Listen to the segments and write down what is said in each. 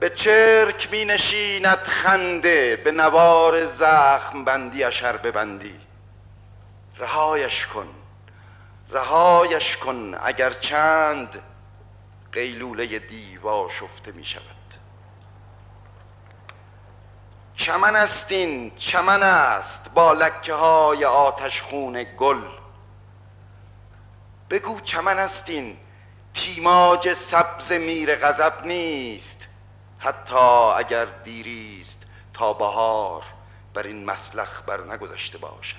به چرک می نشیند خنده به نوار زخم بندی اشر ببندی. رهایش کن رهایش کن اگر چند قیلوله دیوا شفته می شود. چمن استین چمن است با لکه های آتش خون گل. بگو چمن استین تیماج سبز میر غضب نیست. حتی اگر دیریست تا بهار بر این مسلخ بر نگذشته باشد.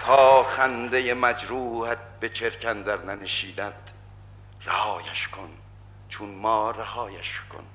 تا خنده مجروحت به چرکندر ننشیند رهایش کن چون ما رهایش کن.